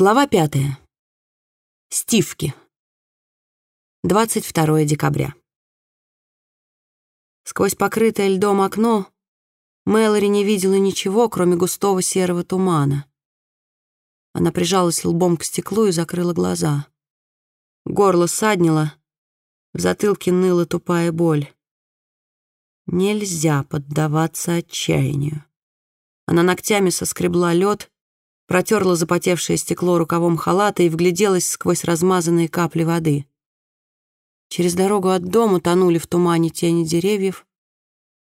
Глава пятая. Стивки. 22 декабря. Сквозь покрытое льдом окно Мэлори не видела ничего, кроме густого серого тумана. Она прижалась лбом к стеклу и закрыла глаза. Горло саднило, в затылке ныла тупая боль. Нельзя поддаваться отчаянию. Она ногтями соскребла лед, протерла запотевшее стекло рукавом халата и вгляделась сквозь размазанные капли воды. Через дорогу от дома тонули в тумане тени деревьев,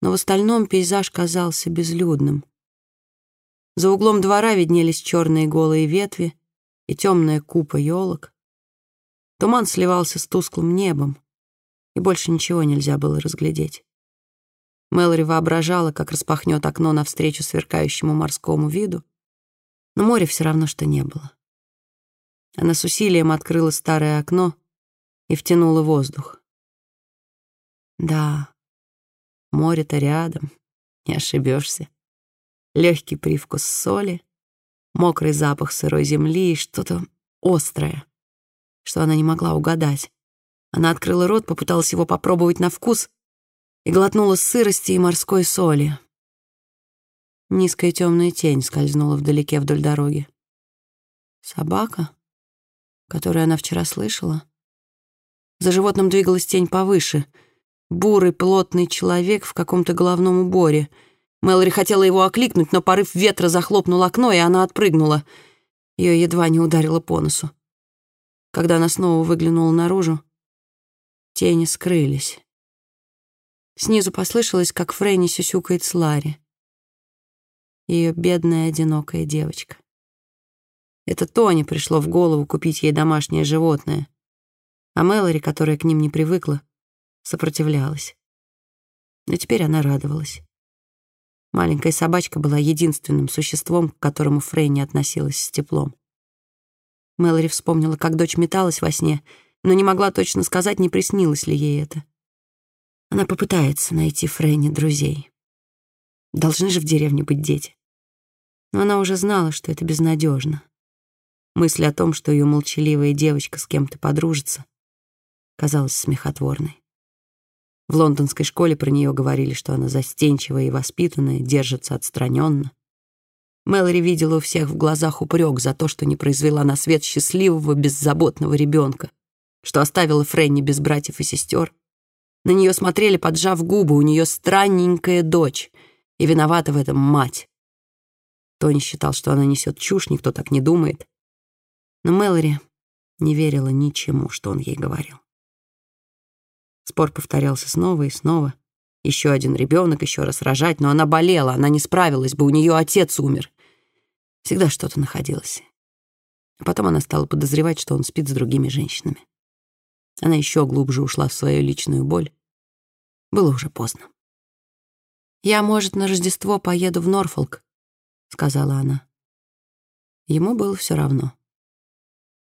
но в остальном пейзаж казался безлюдным. За углом двора виднелись черные голые ветви и темная купа елок. Туман сливался с тусклым небом, и больше ничего нельзя было разглядеть. Мэлори воображала, как распахнет окно навстречу сверкающему морскому виду, но моря все равно, что не было. Она с усилием открыла старое окно и втянула воздух. Да, Море-то рядом, не ошибешься. Легкий привкус соли, мокрый запах сырой земли и что-то острое, что она не могла угадать. Она открыла рот, попыталась его попробовать на вкус и глотнула сырости и морской соли. Низкая темная тень скользнула вдалеке вдоль дороги. Собака, которую она вчера слышала. За животным двигалась тень повыше — Бурый, плотный человек в каком-то головном уборе. Мэлори хотела его окликнуть, но порыв ветра захлопнул окно, и она отпрыгнула. Ее едва не ударило по носу. Когда она снова выглянула наружу, тени скрылись. Снизу послышалось, как Фрейни сюсюкает с Ларри. Ее бедная, одинокая девочка. Это Тони пришло в голову купить ей домашнее животное. А Мэлори, которая к ним не привыкла, сопротивлялась. Но теперь она радовалась. Маленькая собачка была единственным существом, к которому Фрейни относилась с теплом. Мэлори вспомнила, как дочь металась во сне, но не могла точно сказать, не приснилось ли ей это. Она попытается найти Фрейни друзей. Должны же в деревне быть дети. Но она уже знала, что это безнадежно. Мысль о том, что ее молчаливая девочка с кем-то подружится, казалась смехотворной. В лондонской школе про нее говорили, что она застенчивая и воспитанная, держится отстраненно. Мэлори видела у всех в глазах упрек за то, что не произвела на свет счастливого, беззаботного ребенка, что оставила Фрэнни без братьев и сестер. На нее смотрели, поджав губы, у нее странненькая дочь, и виновата в этом мать. Тони считал, что она несет чушь, никто так не думает. Но Мэлори не верила ничему, что он ей говорил. Спор повторялся снова и снова. Еще один ребенок, еще раз рожать, но она болела, она не справилась бы, у нее отец умер. Всегда что-то находилось. А потом она стала подозревать, что он спит с другими женщинами. Она еще глубже ушла в свою личную боль. Было уже поздно. «Я, может, на Рождество поеду в Норфолк», — сказала она. Ему было все равно.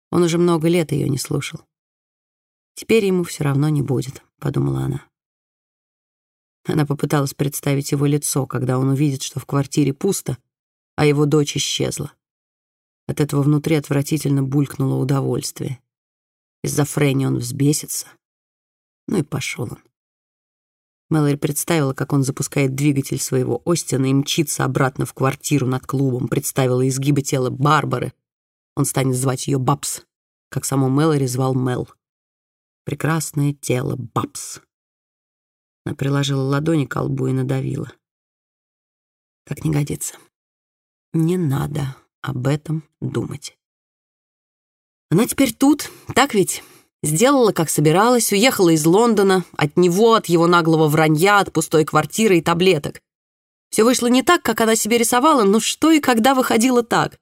Он уже много лет ее не слушал. Теперь ему все равно не будет подумала она. Она попыталась представить его лицо, когда он увидит, что в квартире пусто, а его дочь исчезла. От этого внутри отвратительно булькнуло удовольствие. Из-за Фрэнни он взбесится. Ну и пошел он. Мэлори представила, как он запускает двигатель своего Остина и мчится обратно в квартиру над клубом, представила изгибы тела Барбары. Он станет звать ее Бабс, как саму Мэлори звал Мел прекрасное тело Бабс. Она приложила ладони к лбу и надавила. Так не годится. Не надо об этом думать. Она теперь тут, так ведь? Сделала, как собиралась, уехала из Лондона, от него, от его наглого вранья, от пустой квартиры и таблеток. Все вышло не так, как она себе рисовала, но что и когда выходило так?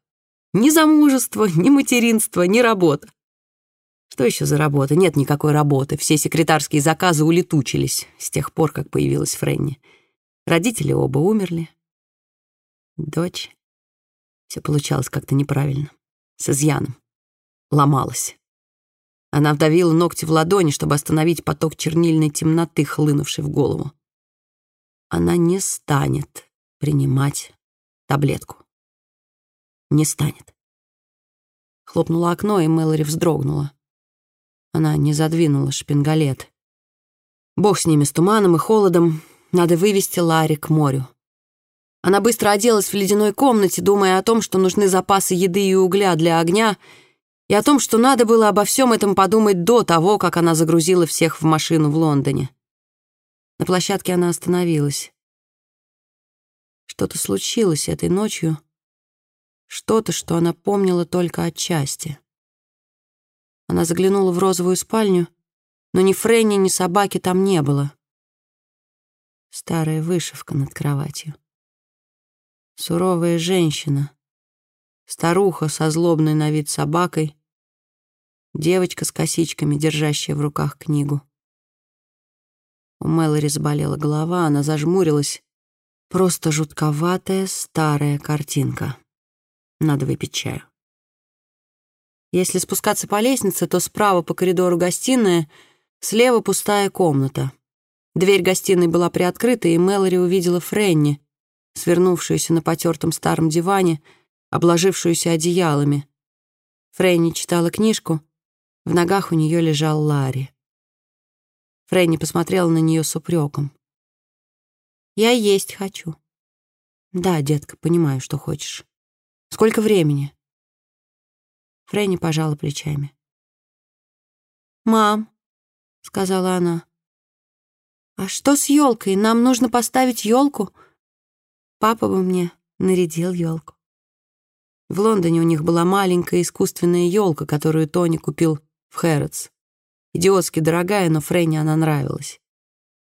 Ни замужество, ни материнство, ни работа. Что еще за работа? Нет никакой работы. Все секретарские заказы улетучились с тех пор, как появилась Фрэнни. Родители оба умерли. Дочь. Все получалось как-то неправильно. С изъяном. Ломалась. Она вдавила ногти в ладони, чтобы остановить поток чернильной темноты, хлынувшей в голову. Она не станет принимать таблетку. Не станет. Хлопнуло окно, и Мэлори вздрогнула. Она не задвинула шпингалет. Бог с ними, с туманом и холодом. Надо вывести Ларри к морю. Она быстро оделась в ледяной комнате, думая о том, что нужны запасы еды и угля для огня, и о том, что надо было обо всем этом подумать до того, как она загрузила всех в машину в Лондоне. На площадке она остановилась. Что-то случилось этой ночью, что-то, что она помнила только отчасти. Она заглянула в розовую спальню, но ни Фрэнни, ни собаки там не было. Старая вышивка над кроватью. Суровая женщина. Старуха со злобной на вид собакой. Девочка с косичками, держащая в руках книгу. У Мэлори заболела голова, она зажмурилась. Просто жутковатая старая картинка. Надо выпить чаю. Если спускаться по лестнице, то справа по коридору гостиная, слева пустая комната. Дверь гостиной была приоткрыта, и Мэлори увидела Френни, свернувшуюся на потертом старом диване, обложившуюся одеялами. Фрэнни читала книжку, в ногах у нее лежал Ларри. Фрэнни посмотрела на нее с упреком. «Я есть хочу». «Да, детка, понимаю, что хочешь. Сколько времени?» Фрэнни пожала плечами. «Мам», — сказала она, — «а что с елкой? Нам нужно поставить елку. Папа бы мне нарядил елку». В Лондоне у них была маленькая искусственная елка, которую Тони купил в Хэрротс. Идиотски дорогая, но Фрэнни она нравилась.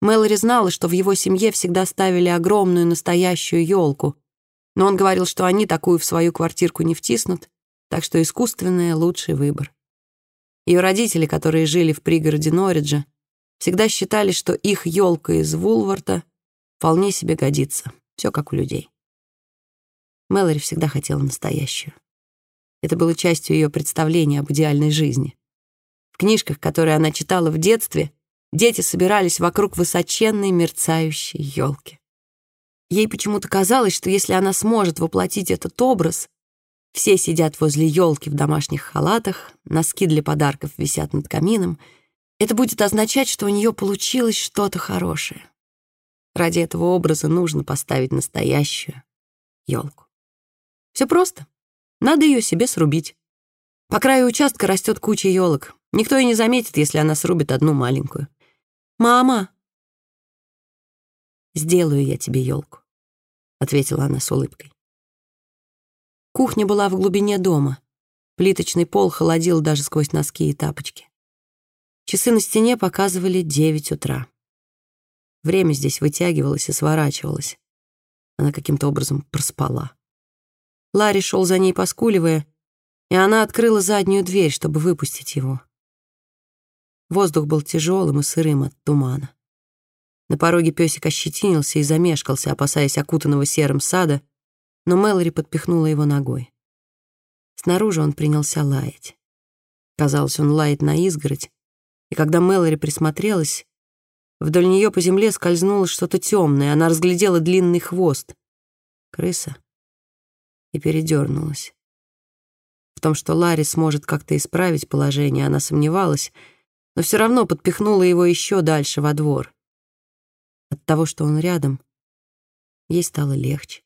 Мэлори знала, что в его семье всегда ставили огромную настоящую елку, но он говорил, что они такую в свою квартирку не втиснут, так что искусственная — лучший выбор. Ее родители, которые жили в пригороде Норриджа, всегда считали, что их елка из Вулварта вполне себе годится. Все как у людей. Мэлори всегда хотела настоящую. Это было частью ее представления об идеальной жизни. В книжках, которые она читала в детстве, дети собирались вокруг высоченной мерцающей елки. Ей почему-то казалось, что если она сможет воплотить этот образ, все сидят возле елки в домашних халатах, носки для подарков висят над камином. Это будет означать, что у нее получилось что-то хорошее. Ради этого образа нужно поставить настоящую елку. Все просто. Надо ее себе срубить. По краю участка растет куча елок. Никто и не заметит, если она срубит одну маленькую. «Мама!» «Сделаю я тебе елку», — ответила она с улыбкой. Кухня была в глубине дома. Плиточный пол холодил даже сквозь носки и тапочки. Часы на стене показывали девять утра. Время здесь вытягивалось и сворачивалось. Она каким-то образом проспала. Ларри шел за ней, поскуливая, и она открыла заднюю дверь, чтобы выпустить его. Воздух был тяжелым и сырым от тумана. На пороге песик ощетинился и замешкался, опасаясь окутанного серым сада, но Мэлори подпихнула его ногой. Снаружи он принялся лаять. Казалось, он лает на изгородь, и когда Мэлори присмотрелась, вдоль нее по земле скользнуло что-то темное, она разглядела длинный хвост. Крыса. И передернулась. В том, что Ларри сможет как-то исправить положение, она сомневалась, но все равно подпихнула его еще дальше во двор. От того, что он рядом, ей стало легче.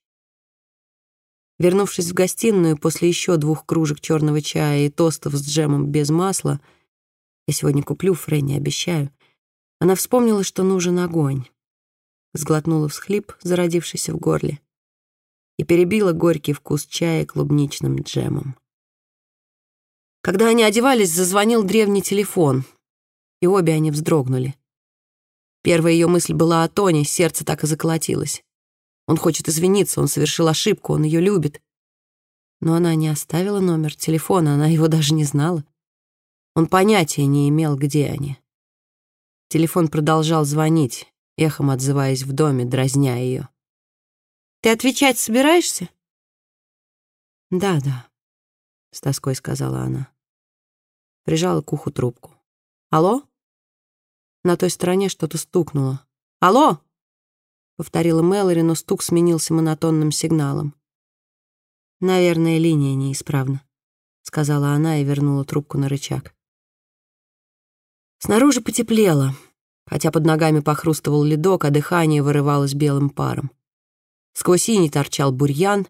Вернувшись в гостиную после еще двух кружек черного чая и тостов с джемом без масла, я сегодня куплю Фрэнни, обещаю, она вспомнила, что нужен огонь. Сглотнула всхлип, зародившийся в горле, и перебила горький вкус чая клубничным джемом. Когда они одевались, зазвонил древний телефон, и обе они вздрогнули. Первая ее мысль была о Тоне, сердце так и заколотилось. Он хочет извиниться, он совершил ошибку, он ее любит. Но она не оставила номер телефона, она его даже не знала. Он понятия не имел, где они. Телефон продолжал звонить, эхом отзываясь в доме, дразня ее. «Ты отвечать собираешься?» «Да, да», — с тоской сказала она. Прижала к уху трубку. «Алло?» На той стороне что-то стукнуло. «Алло!» повторила Мэлори, но стук сменился монотонным сигналом. «Наверное, линия неисправна», — сказала она и вернула трубку на рычаг. Снаружи потеплело, хотя под ногами похрустывал ледок, а дыхание вырывалось белым паром. Сквозь синий торчал бурьян.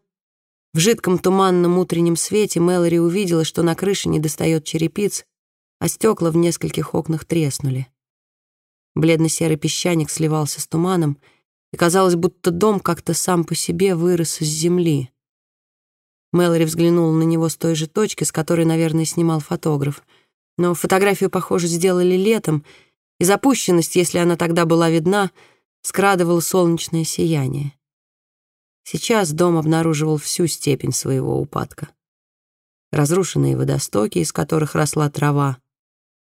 В жидком туманном утреннем свете Мэлори увидела, что на крыше недостает черепиц, а стекла в нескольких окнах треснули. Бледно-серый песчаник сливался с туманом, и казалось, будто дом как-то сам по себе вырос из земли. Мэлори взглянула на него с той же точки, с которой, наверное, снимал фотограф. Но фотографию, похоже, сделали летом, и запущенность, если она тогда была видна, скрадывала солнечное сияние. Сейчас дом обнаруживал всю степень своего упадка. Разрушенные водостоки, из которых росла трава,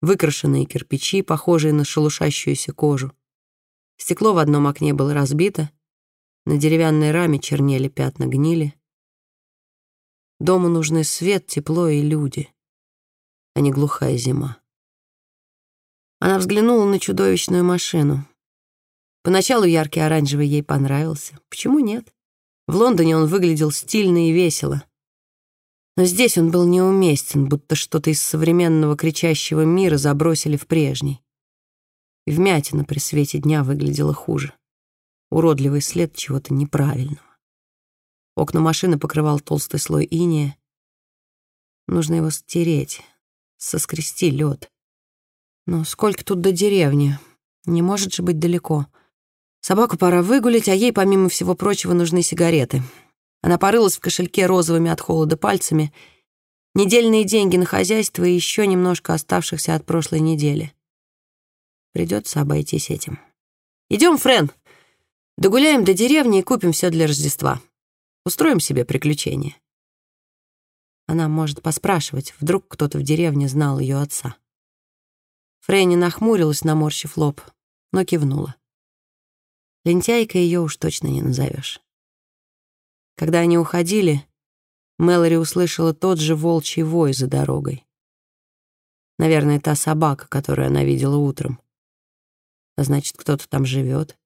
выкрашенные кирпичи, похожие на шелушащуюся кожу. Стекло в одном окне было разбито, на деревянной раме чернели пятна гнили. Дому нужны свет, тепло и люди, а не глухая зима. Она взглянула на чудовищную машину. Поначалу яркий оранжевый ей понравился. Почему нет? В Лондоне он выглядел стильно и весело. Но здесь он был неуместен, будто что-то из современного кричащего мира забросили в прежний. И вмятина при свете дня выглядела хуже. Уродливый след чего-то неправильного. Окна машины покрывал толстый слой иния. Нужно его стереть, соскрести лед. Но сколько тут до деревни? Не может же быть далеко. Собаку пора выгулить, а ей, помимо всего прочего, нужны сигареты. Она порылась в кошельке розовыми от холода пальцами. Недельные деньги на хозяйство и еще немножко оставшихся от прошлой недели. Придется обойтись этим. Идем, Френ. Догуляем до деревни и купим все для Рождества. Устроим себе приключения. Она может поспрашивать, вдруг кто-то в деревне знал ее отца. Фрейни нахмурилась, наморщив лоб, но кивнула. Лентяйка ее уж точно не назовешь. Когда они уходили, Мэлори услышала тот же волчий вой за дорогой. Наверное, та собака, которую она видела утром. А значит, кто-то там живет.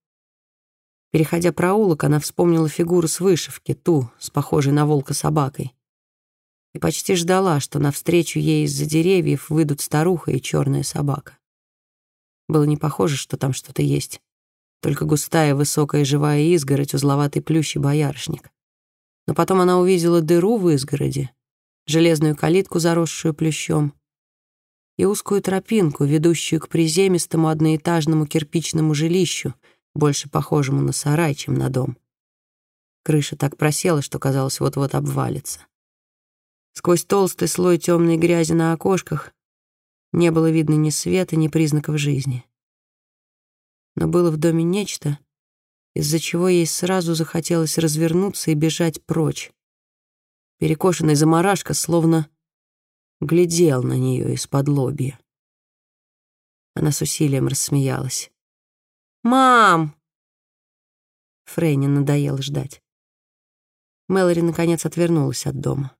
Переходя проулок, она вспомнила фигуру с вышивки, ту, с похожей на волка собакой. И почти ждала, что навстречу ей из-за деревьев выйдут старуха и черная собака. Было не похоже, что там что-то есть. Только густая, высокая, живая изгородь, узловатый плющ и боярышник. Но потом она увидела дыру в изгороди, железную калитку, заросшую плющом, и узкую тропинку, ведущую к приземистому одноэтажному кирпичному жилищу, больше похожему на сарай, чем на дом. Крыша так просела, что казалось, вот-вот обвалится. Сквозь толстый слой темной грязи на окошках не было видно ни света, ни признаков жизни. Но было в доме нечто, из-за чего ей сразу захотелось развернуться и бежать прочь. Перекошенный заморашка словно глядел на нее из-под лобья. Она с усилием рассмеялась. «Мам!» Фрейне надоело ждать. Мэлори, наконец, отвернулась от дома.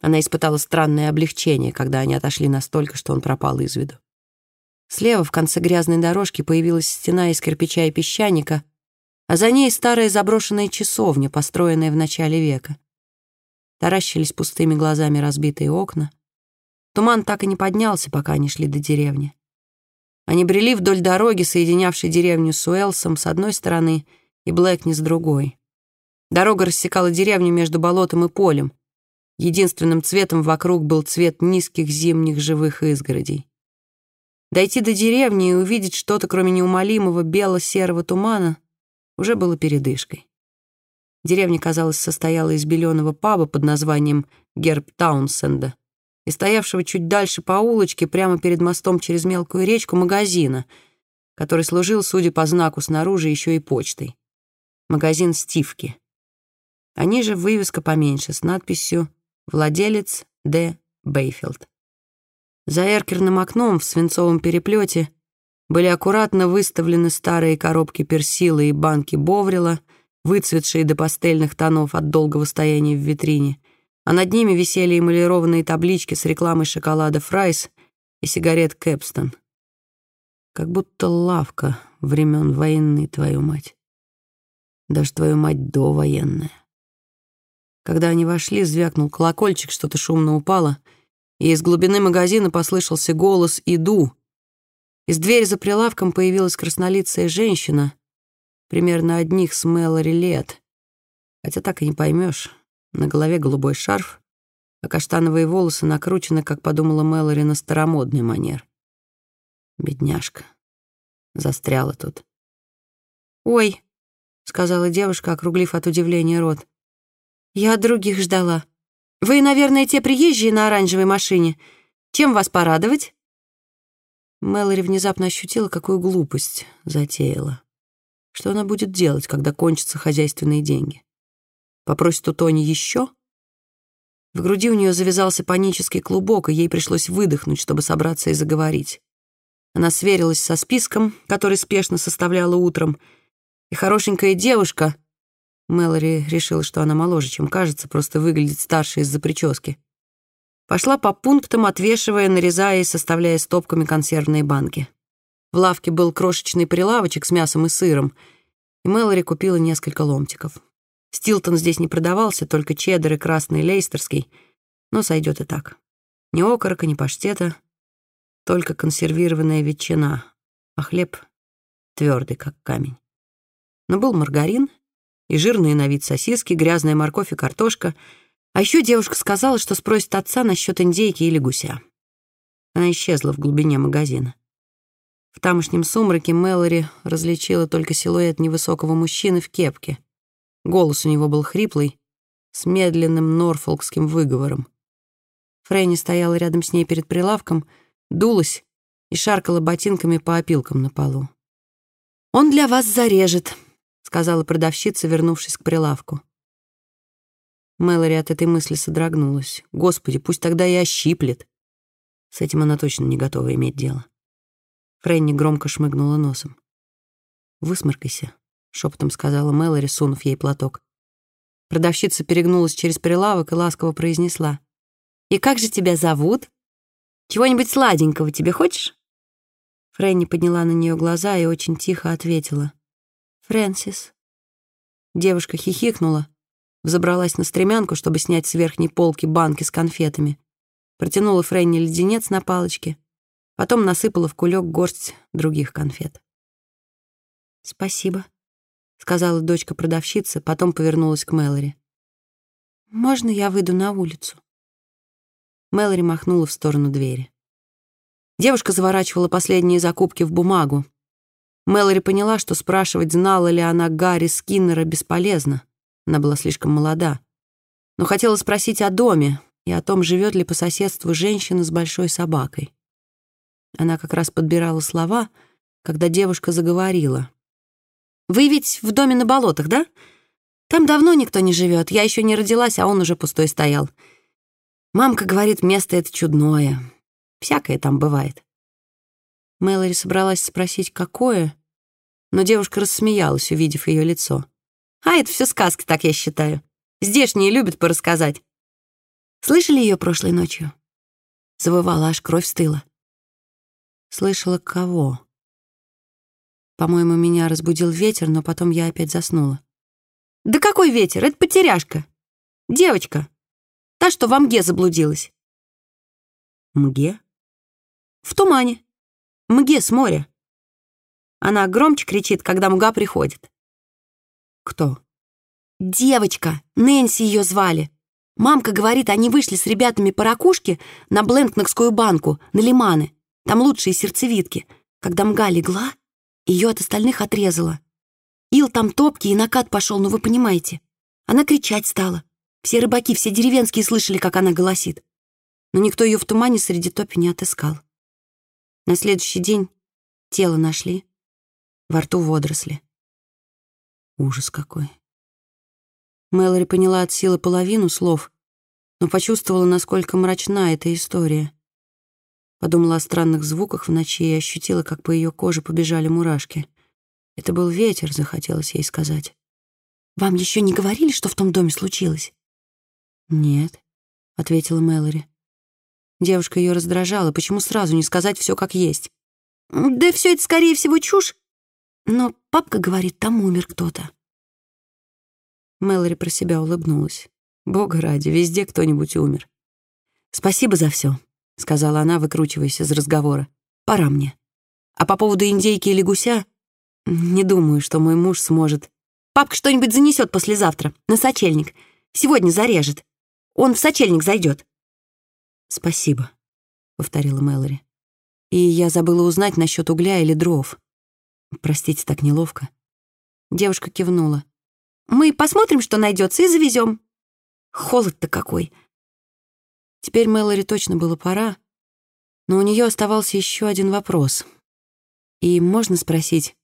Она испытала странное облегчение, когда они отошли настолько, что он пропал из виду. Слева, в конце грязной дорожки, появилась стена из кирпича и песчаника, а за ней старая заброшенная часовня, построенная в начале века. Таращились пустыми глазами разбитые окна. Туман так и не поднялся, пока они шли до деревни. Они брели вдоль дороги, соединявшей деревню с Уэлсом с одной стороны и Блэкни с другой. Дорога рассекала деревню между болотом и полем. Единственным цветом вокруг был цвет низких зимних живых изгородей. Дойти до деревни и увидеть что-то, кроме неумолимого бело-серого тумана, уже было передышкой. Деревня, казалось, состояла из беленого паба под названием Герб Таунсенда и стоявшего чуть дальше по улочке, прямо перед мостом через мелкую речку, магазина, который служил, судя по знаку снаружи, еще и почтой. Магазин Стивки. А ниже вывеска поменьше с надписью «Владелец Д. Бейфилд». За эркерным окном в свинцовом переплете были аккуратно выставлены старые коробки персила и банки боврила, выцветшие до пастельных тонов от долгого стояния в витрине, а над ними висели эмалированные таблички с рекламой шоколада «Фрайс» и сигарет «Кэпстен». Как будто лавка времен войны, твою мать. Даже твою мать довоенная. Когда они вошли, звякнул колокольчик, что-то шумно упало, и из глубины магазина послышался голос «Иду». Из двери за прилавком появилась краснолицая женщина, примерно одних с Мэлори лет. Хотя так и не поймешь. На голове голубой шарф, а каштановые волосы накручены, как подумала Мэлори, на старомодный манер. Бедняжка. Застряла тут. «Ой», — сказала девушка, округлив от удивления рот. «Я других ждала. Вы, наверное, те приезжие на оранжевой машине. Чем вас порадовать?» Мэлори внезапно ощутила, какую глупость затеяла. Что она будет делать, когда кончатся хозяйственные деньги? Попросит у Тони еще? В груди у нее завязался панический клубок, и ей пришлось выдохнуть, чтобы собраться и заговорить. Она сверилась со списком, который спешно составляла утром, и хорошенькая девушка... Мэлори решила, что она моложе, чем кажется, просто выглядит старше из-за прически. Пошла по пунктам, отвешивая, нарезая и составляя стопками консервные банки. В лавке был крошечный прилавочек с мясом и сыром, и Мэлори купила несколько ломтиков. Стилтон здесь не продавался, только чеддер и красный лейстерский, но сойдет и так. Ни окорока, ни паштета, только консервированная ветчина, а хлеб твердый, как камень. Но был маргарин и жирные на вид сосиски, грязная морковь и картошка. А еще девушка сказала, что спросит отца насчет индейки или гуся. Она исчезла в глубине магазина. В тамошнем сумраке Мэлори различила только силуэт невысокого мужчины в кепке. Голос у него был хриплый, с медленным норфолкским выговором. Фрэнни стояла рядом с ней перед прилавком — дулась и шаркала ботинками по опилкам на полу. «Он для вас зарежет», — сказала продавщица, вернувшись к прилавку. Мэлори от этой мысли содрогнулась. «Господи, пусть тогда и ощиплет». С этим она точно не готова иметь дело. Фрэнни громко шмыгнула носом. «Высморкайся», — шепотом сказала Мэлори, сунув ей платок. Продавщица перегнулась через прилавок и ласково произнесла. «И как же тебя зовут?» Чего-нибудь сладенького тебе хочешь?» Фрэнни подняла на нее глаза и очень тихо ответила. «Фрэнсис». Девушка хихикнула, взобралась на стремянку, чтобы снять с верхней полки банки с конфетами, протянула Фрэнни леденец на палочке, потом насыпала в кулек горсть других конфет. «Спасибо», — сказала дочка продавщицы, потом повернулась к Мэлори. «Можно я выйду на улицу?» Мэлори махнула в сторону двери. Девушка заворачивала последние закупки в бумагу. Мэлори поняла, что спрашивать, знала ли она Гарри Скиннера, бесполезно. Она была слишком молода. Но хотела спросить о доме и о том, живет ли по соседству женщина с большой собакой. Она как раз подбирала слова, когда девушка заговорила. «Вы ведь в доме на болотах, да? Там давно никто не живет. Я еще не родилась, а он уже пустой стоял. Мамка говорит, место это чудное. Всякое там бывает. Мэлори собралась спросить, какое, но девушка рассмеялась, увидев ее лицо. «А, это все сказки, так я считаю. Здешние любят порассказать. Слышали ее прошлой ночью?» Завывала, аж кровь стыла. Слышала кого? По-моему, меня разбудил ветер, но потом я опять заснула. «Да какой ветер? Это потеряшка. Девочка, Та, что в мге заблудилась. Мге? В тумане. Мге с моря. Она громче кричит, когда мга приходит. Кто? Девочка. Нэнси ее звали. Мамка говорит, они вышли с ребятами по ракушке на Бленкнокскую банку, на лиманы. Там лучшие сердцевидки. Когда мга легла, ее от остальных отрезала. Ил там топкий, и накат пошел, ну вы понимаете. Она кричать стала. Все рыбаки, все деревенские слышали, как она голосит. Но никто ее в тумане среди топи не отыскал. На следующий день тело нашли, во рту водоросли. Ужас какой. Мэлори поняла от силы половину слов, но почувствовала, насколько мрачна эта история. Подумала о странных звуках в ночи и ощутила, как по ее коже побежали мурашки. Это был ветер, захотелось ей сказать. «Вам еще не говорили, что в том доме случилось?» «Нет», — ответила Мэлори. Девушка ее раздражала. Почему сразу не сказать все как есть? «Да все это, скорее всего, чушь. Но папка говорит, там умер кто-то». Мэлори про себя улыбнулась. Бога ради, везде кто-нибудь умер. «Спасибо за все, сказала она, выкручиваясь из разговора. «Пора мне. А по поводу индейки или гуся, не думаю, что мой муж сможет. Папка что-нибудь занесет послезавтра, на сочельник. Сегодня зарежет. Он в сочельник зайдет. «Спасибо», — повторила Мэлори. «И я забыла узнать насчет угля или дров. Простите, так неловко». Девушка кивнула. «Мы посмотрим, что найдется, и завезем. Холод-то какой!» Теперь Мэлори точно было пора, но у нее оставался еще один вопрос. И можно спросить,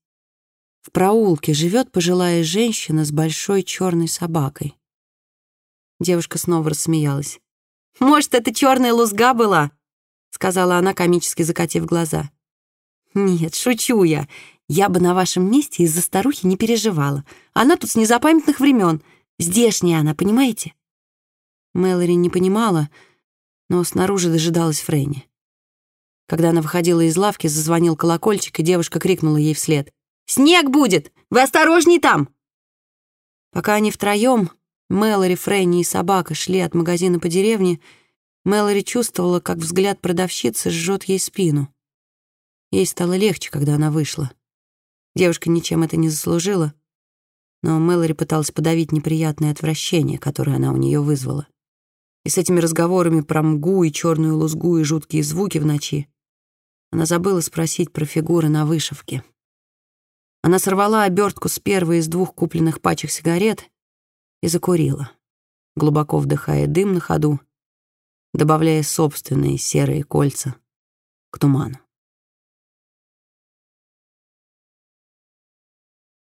в проулке живет пожилая женщина с большой черной собакой? Девушка снова рассмеялась. «Может, это черная лузга была?» — сказала она, комически закатив глаза. «Нет, шучу я. Я бы на вашем месте из-за старухи не переживала. Она тут с незапамятных времен. Здешняя она, понимаете?» Мэлори не понимала, но снаружи дожидалась Фрэнни. Когда она выходила из лавки, зазвонил колокольчик, и девушка крикнула ей вслед. «Снег будет! Вы осторожней там!» Пока они втроем, Мэлори, Фрэнни и собака шли от магазина по деревне, Мэлори чувствовала, как взгляд продавщицы жжет ей спину. Ей стало легче, когда она вышла. Девушка ничем это не заслужила, но Мэлори пыталась подавить неприятное отвращение, которое она у нее вызвала. И с этими разговорами про мгу и черную лузгу и жуткие звуки в ночи она забыла спросить про фигуры на вышивке. Она сорвала обертку с первой из двух купленных пачек сигарет и закурила, глубоко вдыхая дым на ходу, добавляя собственные серые кольца к туману.